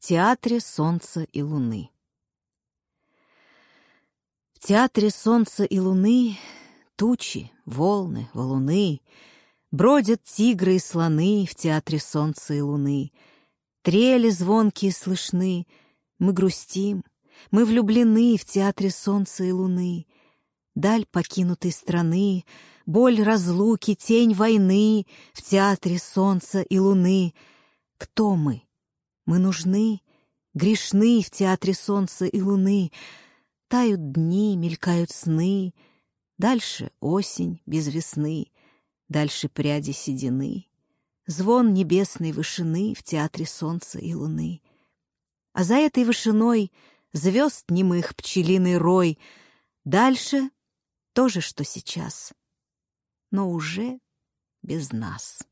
театре солнца и луны. В театре солнца и луны тучи, волны, валуны, Бродят тигры и слоны в театре солнца и луны. Трели звонкие слышны, мы грустим, мы влюблены в театре солнца и луны. Даль покинутой страны, боль разлуки, тень войны в театре солнца и луны. Кто мы? Мы нужны, грешны в театре солнца и луны. Тают дни, мелькают сны, дальше осень без весны, дальше пряди седины, звон небесной вышины в театре солнца и луны. А за этой вышиной звезд немых пчелиный рой, дальше то же, что сейчас, но уже без нас.